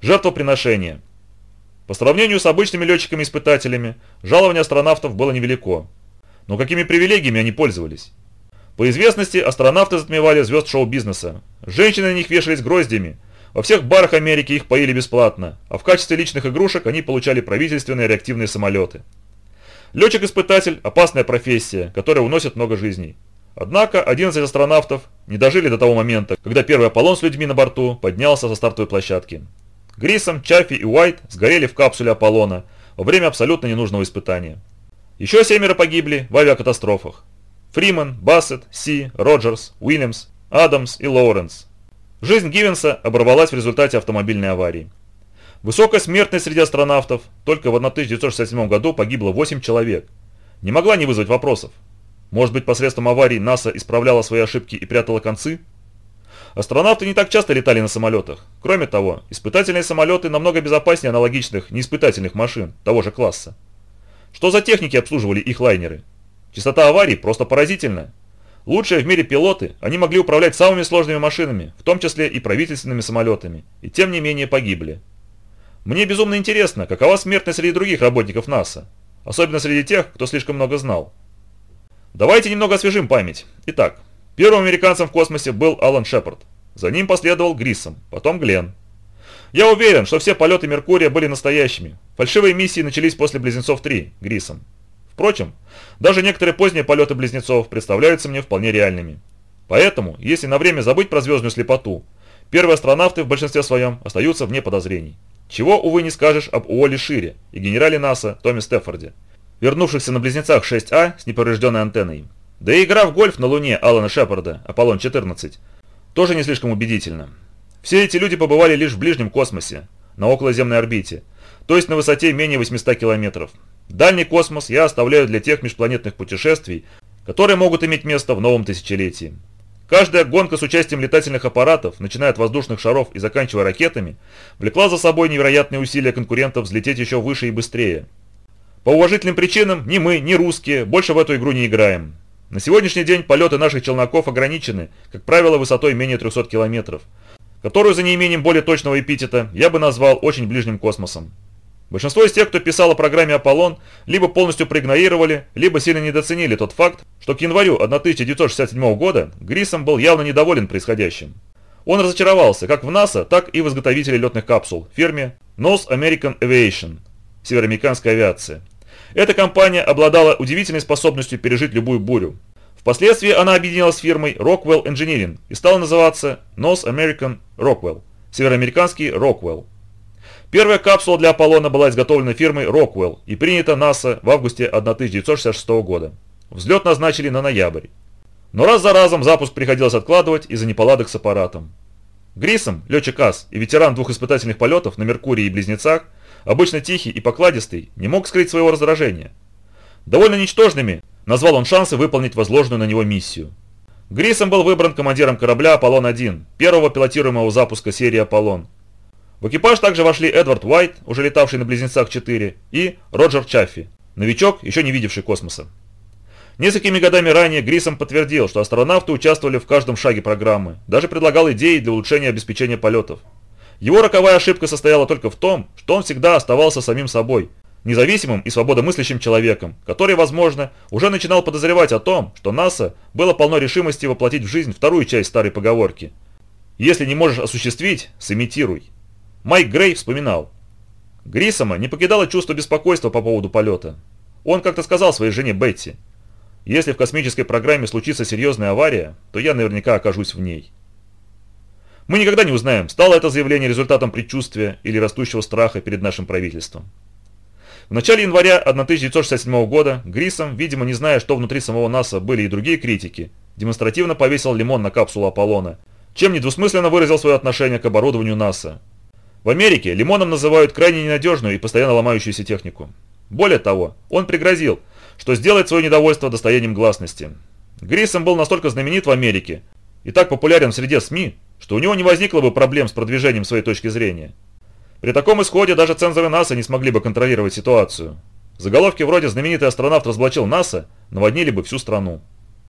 Жертвоприношение. По сравнению с обычными летчиками-испытателями, жалование астронавтов было невелико. Но какими привилегиями они пользовались? По известности, астронавты затмевали звезд шоу-бизнеса. Женщины на них вешались гроздями. Во всех барах Америки их поили бесплатно, а в качестве личных игрушек они получали правительственные реактивные самолеты. Летчик-испытатель – опасная профессия, которая уносит много жизней. Однако 11 астронавтов не дожили до того момента, когда первый Аполлон с людьми на борту поднялся со стартовой площадки. Грисом, Чаффи и Уайт сгорели в капсуле Аполлона во время абсолютно ненужного испытания. Еще семеро погибли в авиакатастрофах. Фриман, Бассет, Си, Роджерс, Уильямс, Адамс и Лоуренс. Жизнь Гивенса оборвалась в результате автомобильной аварии. Высокая смертность среди астронавтов, только в 1967 году погибло 8 человек. Не могла не вызвать вопросов. Может быть, посредством аварий НАСА исправляла свои ошибки и прятала концы? Астронавты не так часто летали на самолетах. Кроме того, испытательные самолеты намного безопаснее аналогичных неиспытательных машин того же класса. Что за техники обслуживали их лайнеры? Частота аварий просто поразительная. Лучшие в мире пилоты, они могли управлять самыми сложными машинами, в том числе и правительственными самолетами, и тем не менее погибли. Мне безумно интересно, какова смертность среди других работников НАСА, особенно среди тех, кто слишком много знал. Давайте немного освежим память. Итак, первым американцем в космосе был Алан Шепард. За ним последовал Гриссом, потом Глен. Я уверен, что все полеты Меркурия были настоящими. Фальшивые миссии начались после Близнецов-3, Гриссом. Впрочем, даже некоторые поздние полеты Близнецов представляются мне вполне реальными. Поэтому, если на время забыть про звездную слепоту, первые астронавты в большинстве своем остаются вне подозрений. Чего, увы, не скажешь об Уолли Шире и генерале НАСА Томми Стефорде, вернувшихся на Близнецах 6А с неповрежденной антенной. Да и игра в гольф на Луне Алана Шепарда, Аполлон-14, тоже не слишком убедительно. Все эти люди побывали лишь в ближнем космосе, на околоземной орбите, то есть на высоте менее 800 километров. Дальний космос я оставляю для тех межпланетных путешествий, которые могут иметь место в новом тысячелетии. Каждая гонка с участием летательных аппаратов, начиная от воздушных шаров и заканчивая ракетами, влекла за собой невероятные усилия конкурентов взлететь еще выше и быстрее. По уважительным причинам ни мы, ни русские больше в эту игру не играем. На сегодняшний день полеты наших челноков ограничены, как правило, высотой менее 300 километров, которую за неимением более точного эпитета я бы назвал очень ближним космосом. Большинство из тех, кто писал о программе «Аполлон», либо полностью проигнорировали, либо сильно недооценили тот факт, что к январю 1967 года Грисом был явно недоволен происходящим. Он разочаровался как в НАСА, так и в изготовителе летных капсул, фирме North American Aviation, североамериканская авиация. Эта компания обладала удивительной способностью пережить любую бурю. Впоследствии она объединилась с фирмой Rockwell Engineering и стала называться North American Rockwell, североамериканский Rockwell. Первая капсула для Аполлона была изготовлена фирмой Rockwell и принята НАСА в августе 1966 года. Взлет назначили на ноябрь. Но раз за разом запуск приходилось откладывать из-за неполадок с аппаратом. Грисом, летчик АС и ветеран двух испытательных полетов на Меркурии и Близнецах, обычно тихий и покладистый, не мог скрыть своего раздражения. Довольно ничтожными назвал он шансы выполнить возложенную на него миссию. Грисом был выбран командиром корабля «Аполлон-1», первого пилотируемого запуска серии «Аполлон», в экипаж также вошли Эдвард Уайт, уже летавший на Близнецах-4, и Роджер Чаффи, новичок, еще не видевший космоса. Несколькими годами ранее Грисом подтвердил, что астронавты участвовали в каждом шаге программы, даже предлагал идеи для улучшения обеспечения полетов. Его роковая ошибка состояла только в том, что он всегда оставался самим собой, независимым и свободомыслящим человеком, который, возможно, уже начинал подозревать о том, что НАСА было полно решимости воплотить в жизнь вторую часть старой поговорки. «Если не можешь осуществить, сымитируй». Майк Грей вспоминал. Грисома не покидало чувство беспокойства по поводу полета. Он как-то сказал своей жене Бетти, «Если в космической программе случится серьезная авария, то я наверняка окажусь в ней». Мы никогда не узнаем, стало это заявление результатом предчувствия или растущего страха перед нашим правительством. В начале января 1967 года Грисом, видимо не зная, что внутри самого НАСА были и другие критики, демонстративно повесил лимон на капсулу Аполлона, чем недвусмысленно выразил свое отношение к оборудованию НАСА, в Америке лимоном называют крайне ненадежную и постоянно ломающуюся технику. Более того, он пригрозил, что сделает свое недовольство достоянием гласности. Грисом был настолько знаменит в Америке и так популярен среди СМИ, что у него не возникло бы проблем с продвижением своей точки зрения. При таком исходе даже цензоры НАСА не смогли бы контролировать ситуацию. Заголовки вроде «Знаменитый астронавт разоблачил НАСА» наводнили бы всю страну.